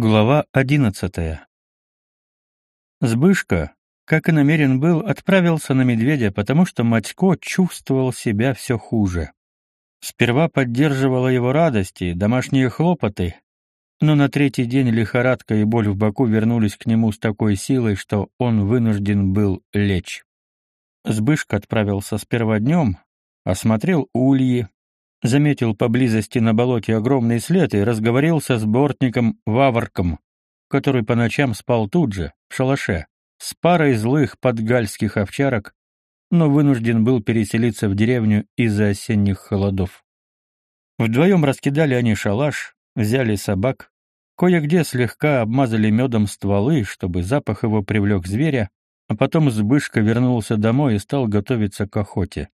Глава одиннадцатая. Сбышка, как и намерен был, отправился на медведя, потому что Матько чувствовал себя все хуже. Сперва поддерживала его радости, домашние хлопоты, но на третий день лихорадка и боль в боку вернулись к нему с такой силой, что он вынужден был лечь. Сбышка отправился сперва днем, осмотрел ульи, заметил поблизости на болоте огромный след и разговорился с бортником Ваварком, который по ночам спал тут же, в шалаше, с парой злых подгальских овчарок, но вынужден был переселиться в деревню из-за осенних холодов. Вдвоем раскидали они шалаш, взяли собак, кое-где слегка обмазали медом стволы, чтобы запах его привлек зверя, а потом Збышка вернулся домой и стал готовиться к охоте.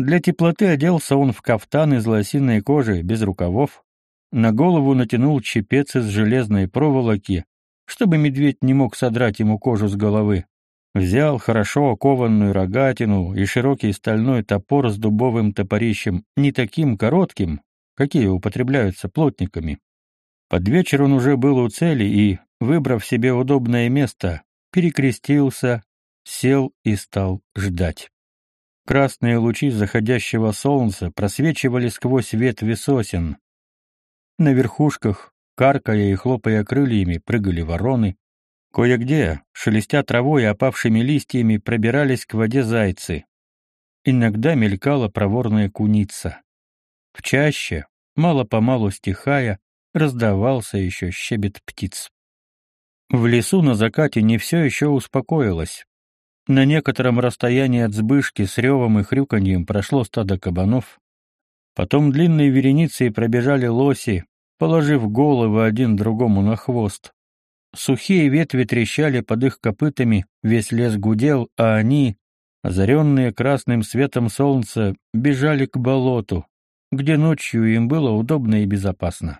Для теплоты оделся он в кафтан из лосиной кожи, без рукавов. На голову натянул чепец из железной проволоки, чтобы медведь не мог содрать ему кожу с головы. Взял хорошо окованную рогатину и широкий стальной топор с дубовым топорищем, не таким коротким, какие употребляются плотниками. Под вечер он уже был у цели и, выбрав себе удобное место, перекрестился, сел и стал ждать. Красные лучи заходящего солнца просвечивали сквозь ветви сосен. На верхушках, каркая и хлопая крыльями, прыгали вороны. Кое-где, шелестя травой и опавшими листьями, пробирались к воде зайцы. Иногда мелькала проворная куница. В чаще, мало-помалу стихая, раздавался еще щебет птиц. В лесу на закате не все еще успокоилось. На некотором расстоянии от сбышки с ревом и хрюканьем прошло стадо кабанов. Потом длинной вереницей пробежали лоси, положив головы один другому на хвост. Сухие ветви трещали под их копытами, весь лес гудел, а они, озаренные красным светом солнца, бежали к болоту, где ночью им было удобно и безопасно.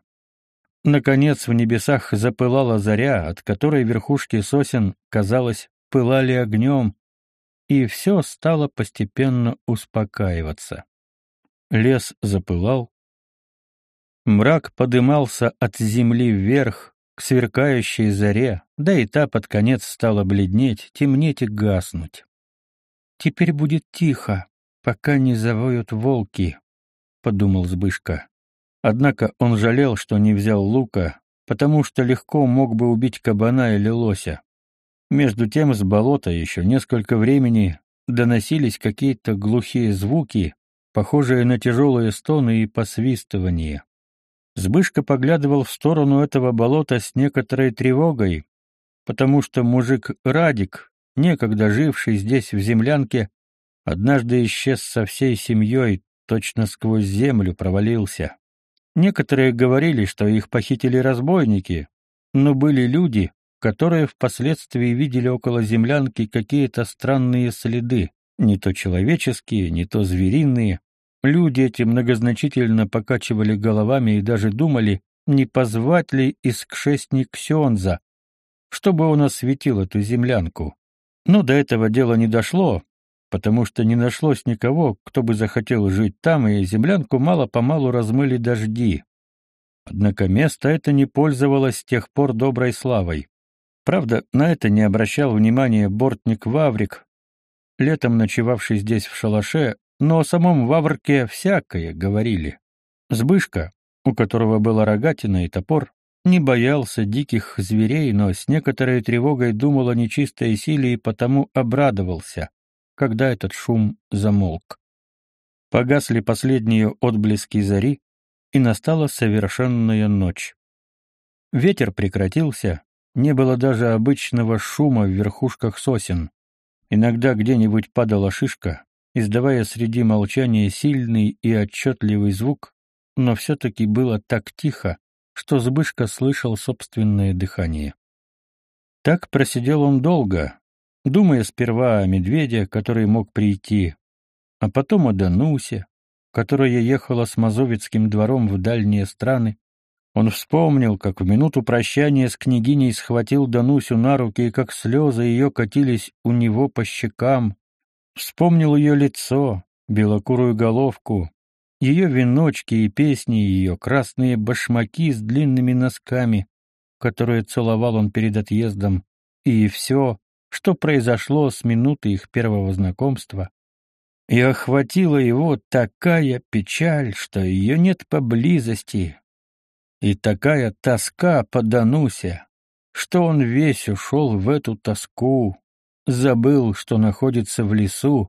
Наконец в небесах запылала заря, от которой верхушки сосен, казалось, пылали огнем, и все стало постепенно успокаиваться. Лес запылал. Мрак подымался от земли вверх, к сверкающей заре, да и та под конец стала бледнеть, темнеть и гаснуть. «Теперь будет тихо, пока не завоют волки», — подумал Збышка. Однако он жалел, что не взял лука, потому что легко мог бы убить кабана или лося. Между тем с болота еще несколько времени доносились какие-то глухие звуки, похожие на тяжелые стоны и посвистывания. Сбышка поглядывал в сторону этого болота с некоторой тревогой, потому что мужик Радик, некогда живший здесь в землянке, однажды исчез со всей семьей, точно сквозь землю провалился. Некоторые говорили, что их похитили разбойники, но были люди, которые впоследствии видели около землянки какие-то странные следы, не то человеческие, не то звериные. Люди эти многозначительно покачивали головами и даже думали, не позвать ли из кшестник Ксенза, чтобы он осветил эту землянку. Но до этого дела не дошло, потому что не нашлось никого, кто бы захотел жить там, и землянку мало-помалу размыли дожди. Однако место это не пользовалось с тех пор доброй славой. Правда, на это не обращал внимания бортник Ваврик, летом ночевавший здесь в шалаше, но о самом Ваврке всякое говорили. Сбышка, у которого была рогатина и топор, не боялся диких зверей, но с некоторой тревогой думал о нечистой силе и потому обрадовался, когда этот шум замолк. Погасли последние отблески зари, и настала совершенная ночь. Ветер прекратился, не было даже обычного шума в верхушках сосен. Иногда где-нибудь падала шишка, издавая среди молчания сильный и отчетливый звук, но все-таки было так тихо, что Збышка слышал собственное дыхание. Так просидел он долго, думая сперва о медведе, который мог прийти, а потом о Данусе, которая ехала с Мазовецким двором в дальние страны, он вспомнил, как в минуту прощания с княгиней схватил Данусю на руки и как слезы ее катились у него по щекам. Вспомнил ее лицо, белокурую головку, ее веночки и песни, ее красные башмаки с длинными носками, которые целовал он перед отъездом, и все, что произошло с минуты их первого знакомства. И охватила его такая печаль, что ее нет поблизости, и такая тоска по Данусе, что он весь ушел в эту тоску, забыл, что находится в лесу,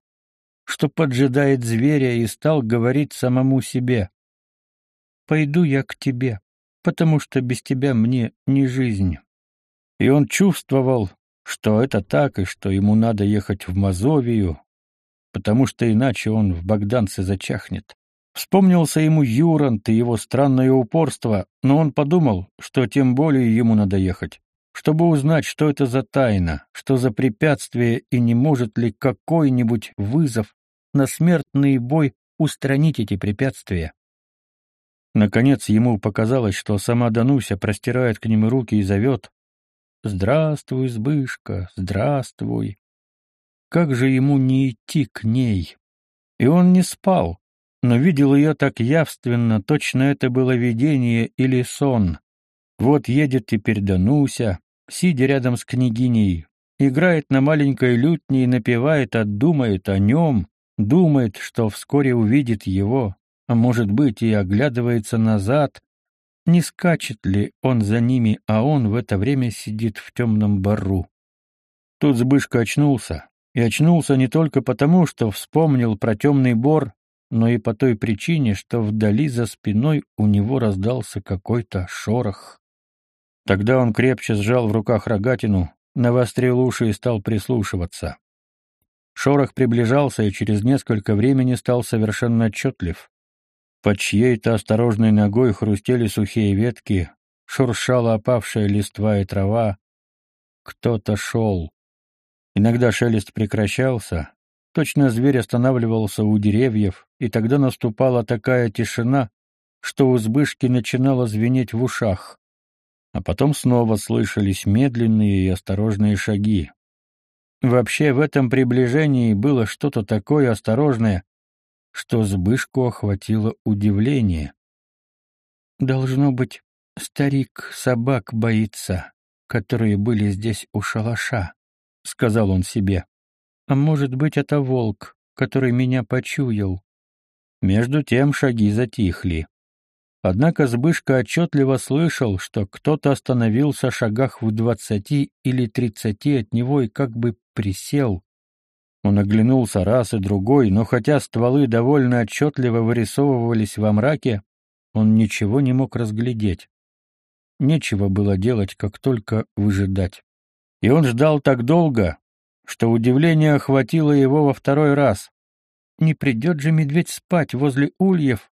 что поджидает зверя и стал говорить самому себе. «Пойду я к тебе, потому что без тебя мне не жизнь». И он чувствовал, что это так и что ему надо ехать в Мазовию, потому что иначе он в Богданце зачахнет. Вспомнился ему Юрант и его странное упорство, но он подумал, что тем более ему надо ехать чтобы узнать, что это за тайна, что за препятствие и не может ли какой-нибудь вызов на смертный бой устранить эти препятствия. Наконец ему показалось, что сама Дануся простирает к нему руки и зовет «Здравствуй, Збышка, здравствуй!» Как же ему не идти к ней? И он не спал, но видел ее так явственно, точно это было видение или сон. Вот едет теперь Дануся, сидя рядом с княгиней, играет на маленькой лютне и напевает, а думает о нем, думает, что вскоре увидит его, а может быть и оглядывается назад, не скачет ли он за ними, а он в это время сидит в темном бару. Тут Збышка очнулся, и очнулся не только потому, что вспомнил про темный бор, но и по той причине, что вдали за спиной у него раздался какой-то шорох. Тогда он крепче сжал в руках рогатину, навострил уши и стал прислушиваться. Шорох приближался и через несколько времени стал совершенно отчетлив. Под чьей-то осторожной ногой хрустели сухие ветки, шуршала опавшая листва и трава. Кто-то шел. Иногда шелест прекращался, точно зверь останавливался у деревьев, и тогда наступала такая тишина, что у Збышки начинало звенеть в ушах а потом снова слышались медленные и осторожные шаги. Вообще в этом приближении было что-то такое осторожное, что Збышку охватило удивление. «Должно быть, старик собак боится, которые были здесь у шалаша», — сказал он себе. «А может быть, это волк, который меня почуял». Между тем шаги затихли. Однако Збышка отчетливо слышал, что кто-то остановился в шагах в двадцати или тридцати от него и как бы присел. Он оглянулся раз и другой, но хотя стволы довольно отчетливо вырисовывались во мраке, он ничего не мог разглядеть. Нечего было делать, как только выжидать. И он ждал так долго, что удивление охватило его во второй раз. Не придет же медведь спать возле ульев,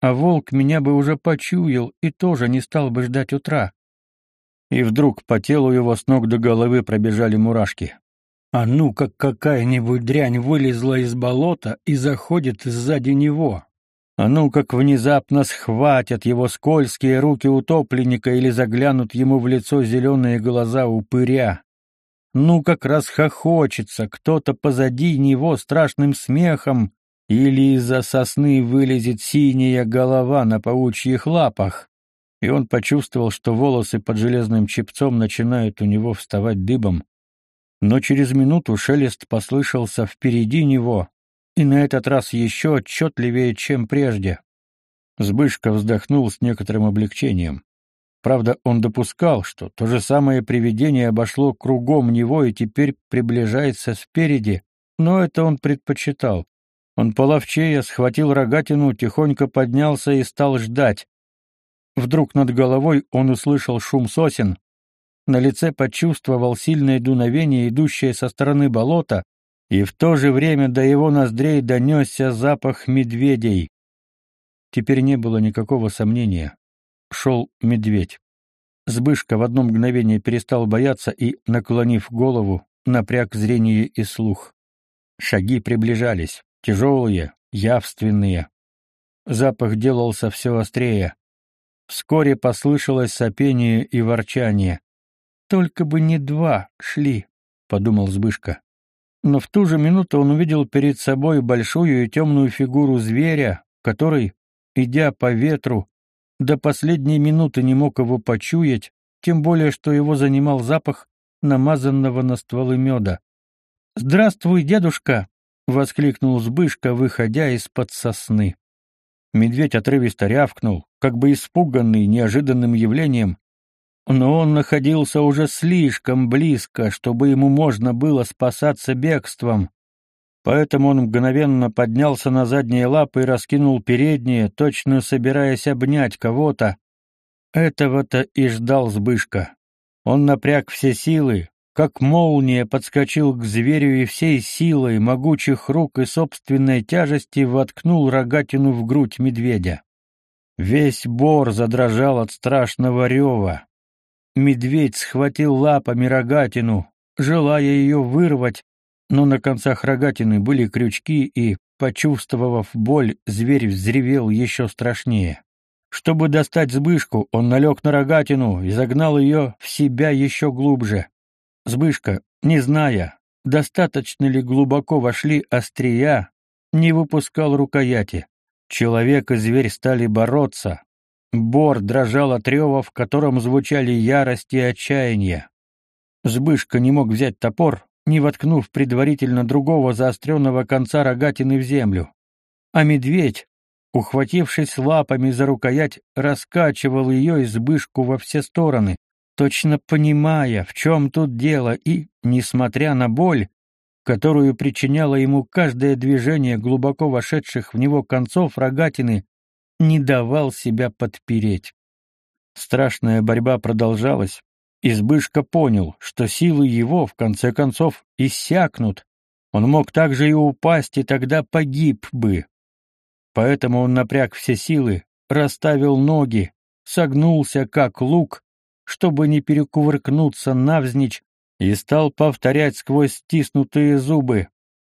а волк меня бы уже почуял и тоже не стал бы ждать утра. И вдруг по телу его с ног до головы пробежали мурашки. А ну, как какая-нибудь дрянь вылезла из болота и заходит сзади него. А ну, как внезапно схватят его скользкие руки утопленника или заглянут ему в лицо зеленые глаза упыря. Ну, как расхохочется кто-то позади него страшным смехом, или из-за сосны вылезет синяя голова на паучьих лапах, и он почувствовал, что волосы под железным чепцом начинают у него вставать дыбом. Но через минуту шелест послышался впереди него, и на этот раз еще отчетливее, чем прежде. Збышка вздохнул с некоторым облегчением. Правда, он допускал, что то же самое привидение обошло кругом него и теперь приближается спереди, но это он предпочитал. Он половчее схватил рогатину, тихонько поднялся и стал ждать. Вдруг над головой он услышал шум сосен, на лице почувствовал сильное дуновение, идущее со стороны болота, и в то же время до его ноздрей донесся запах медведей. Теперь не было никакого сомнения. Шел медведь. Сбышка в одно мгновение перестал бояться и, наклонив голову, напряг зрение и слух. Шаги приближались тяжелые, явственные. Запах делался все острее. Вскоре послышалось сопение и ворчание. «Только бы не два шли», — подумал Збышка. Но в ту же минуту он увидел перед собой большую и темную фигуру зверя, который, идя по ветру, до последней минуты не мог его почуять, тем более, что его занимал запах намазанного на стволы меда. «Здравствуй, дедушка!» — воскликнул Збышка, выходя из-под сосны. Медведь отрывисто рявкнул, как бы испуганный неожиданным явлением, но он находился уже слишком близко, чтобы ему можно было спасаться бегством. Поэтому он мгновенно поднялся на задние лапы и раскинул передние, точно собираясь обнять кого-то. Этого-то и ждал Збышка. Он напряг все силы, как молния подскочил к зверю и всей силой могучих рук и собственной тяжести воткнул рогатину в грудь медведя. Весь бор задрожал от страшного рева. Медведь схватил лапами рогатину, желая ее вырвать, но на концах рогатины были крючки, и, почувствовав боль, зверь взревел еще страшнее. Чтобы достать сбышку, он налег на рогатину и загнал ее в себя еще глубже. Сбышка, не зная, достаточно ли глубоко вошли острия, не выпускал рукояти. Человек и зверь стали бороться. Бор дрожал от рева, в котором звучали ярость и отчаяние. Сбышка не мог взять топор, не воткнув предварительно другого заостренного конца рогатины в землю. А медведь, ухватившись лапами за рукоять, раскачивал ее избышку во все стороны, точно понимая, в чем тут дело, и, несмотря на боль, которую причиняло ему каждое движение глубоко вошедших в него концов рогатины, не давал себя подпереть. Страшная борьба продолжалась, Избышка понял, что силы его, в конце концов, иссякнут. Он мог также и упасть, и тогда погиб бы. Поэтому он напряг все силы, расставил ноги, согнулся, как лук, чтобы не перекувыркнуться навзничь, и стал повторять сквозь стиснутые зубы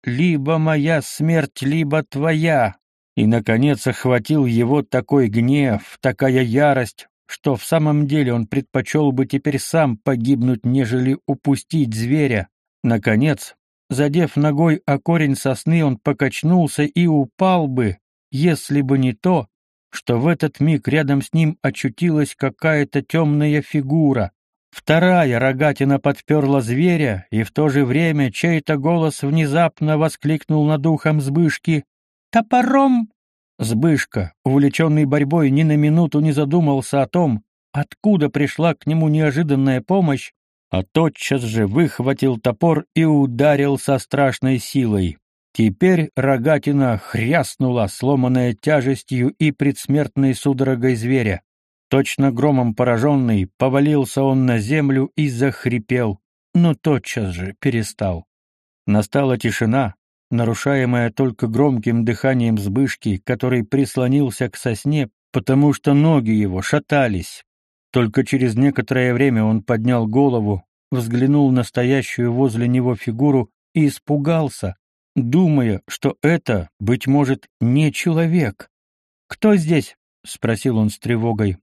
«Либо моя смерть, либо твоя!» И, наконец, охватил его такой гнев, такая ярость, что в самом деле он предпочел бы теперь сам погибнуть, нежели упустить зверя. Наконец, задев ногой о корень сосны, он покачнулся и упал бы, если бы не то, что в этот миг рядом с ним очутилась какая-то темная фигура. Вторая рогатина подперла зверя, и в то же время чей-то голос внезапно воскликнул над ухом Збышки «Топором Сбышка, увлеченный борьбой, ни на минуту не задумался о том, откуда пришла к нему неожиданная помощь, а тотчас же выхватил топор и ударил со страшной силой. Теперь рогатина хряснула, сломанная тяжестью и предсмертной судорогой зверя. Точно громом пораженный, повалился он на землю и захрипел, но тотчас же перестал. Настала тишина, нарушаемая только громким дыханием Збышки, который прислонился к сосне, потому что ноги его шатались. Только через некоторое время он поднял голову, взглянул на стоящую возле него фигуру и испугался, думая, что это, быть может, не человек. «Кто здесь?» — спросил он с тревогой.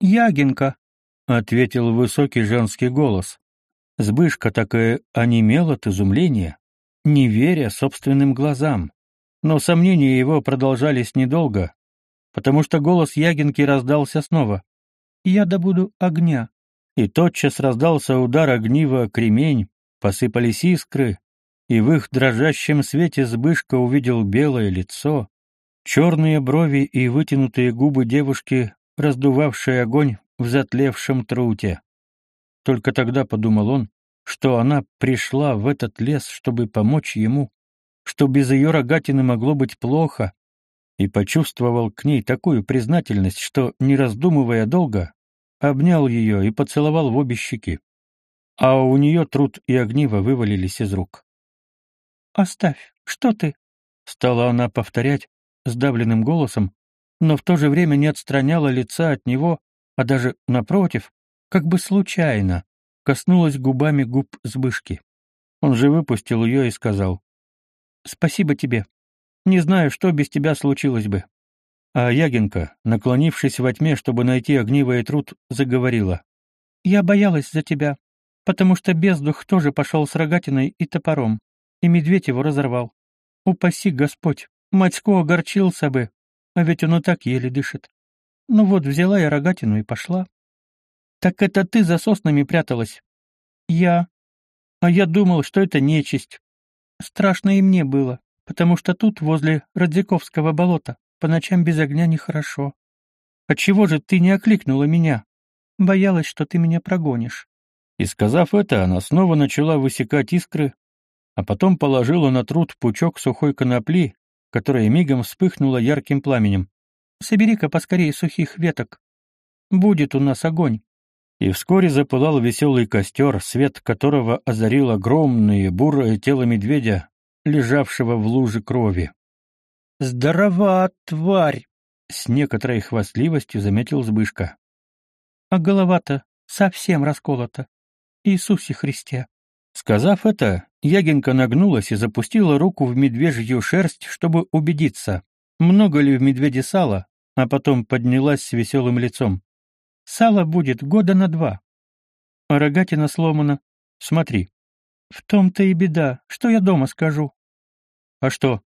«Ягинка», — ответил высокий женский голос. Збышка так и онемел от изумления не веря собственным глазам. Но сомнения его продолжались недолго, потому что голос Ягинки раздался снова. «Я добуду огня». И тотчас раздался удар огнива кремень, посыпались искры, и в их дрожащем свете Збышка увидел белое лицо, черные брови и вытянутые губы девушки, раздувавшие огонь в затлевшем труте. Только тогда подумал он, что она пришла в этот лес, чтобы помочь ему, что без ее рогатины могло быть плохо, и почувствовал к ней такую признательность, что, не раздумывая долго, обнял ее и поцеловал в обе щеки. А у нее труд и огниво вывалились из рук. «Оставь, что ты?» — стала она повторять сдавленным голосом, но в то же время не отстраняла лица от него, а даже, напротив, как бы случайно, коснулась губами губ Збышки. Он же выпустил ее и сказал. «Спасибо тебе. Не знаю, что без тебя случилось бы». А Ягинка, наклонившись во тьме, чтобы найти огнивый труд, заговорила. «Я боялась за тебя, потому что бездух тоже пошел с рогатиной и топором, и медведь его разорвал. Упаси Господь, Матько огорчился бы, а ведь он и так еле дышит. Ну вот, взяла я рогатину и пошла. Так это ты за соснами пряталась? Я. А я думал, что это нечисть. Страшно и мне было, потому что тут, возле Родзяковского болота, по ночам без огня нехорошо. Отчего же ты не окликнула меня? Боялась, что ты меня прогонишь. И сказав это, она снова начала высекать искры, а потом положила на труд пучок сухой конопли, которая мигом вспыхнула ярким пламенем. «Собери-ка поскорее сухих веток. Будет у нас огонь». И вскоре запылал веселый костер, свет которого озарил огромное бурое тело медведя, лежавшего в луже крови. «Здорова, тварь!» — с некоторой хвастливостью заметил Збышка. «А голова-то совсем расколота. Иисусе Христе!» Сказав это, Ягинка нагнулась и запустила руку в медвежью шерсть, чтобы убедиться, много ли в медведе сала, а потом поднялась с веселым лицом. «Сало будет года на два. А рогатина сломана. Смотри. В том-то и беда, что я дома скажу». «А что?»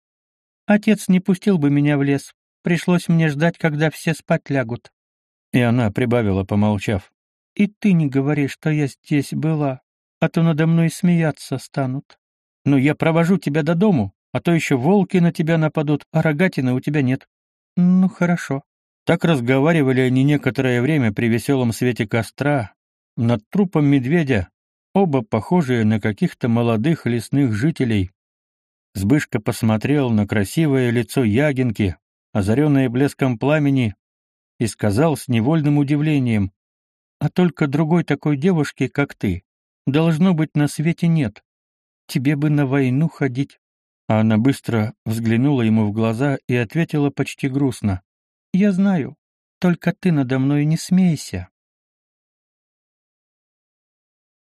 «Отец не пустил бы меня в лес. Пришлось мне ждать, когда все спать лягут». И она прибавила, помолчав. «И ты не говори, что я здесь была а то надо мной смеяться станут. Ну, я провожу тебя до дому, а то еще волки на тебя нападут, а рогатины у тебя нет. Ну, хорошо. Так разговаривали они некоторое время при веселом свете костра, над трупом медведя, оба похожие на каких-то молодых лесных жителей. Сбышка посмотрел на красивое лицо Ягинки, озаренное блеском пламени, и сказал с невольным удивлением, «А только другой такой девушки, как ты, Должно быть, на свете нет. Тебе бы на войну ходить. А она быстро взглянула ему в глаза и ответила почти грустно. Я знаю. Только ты надо мной не смейся.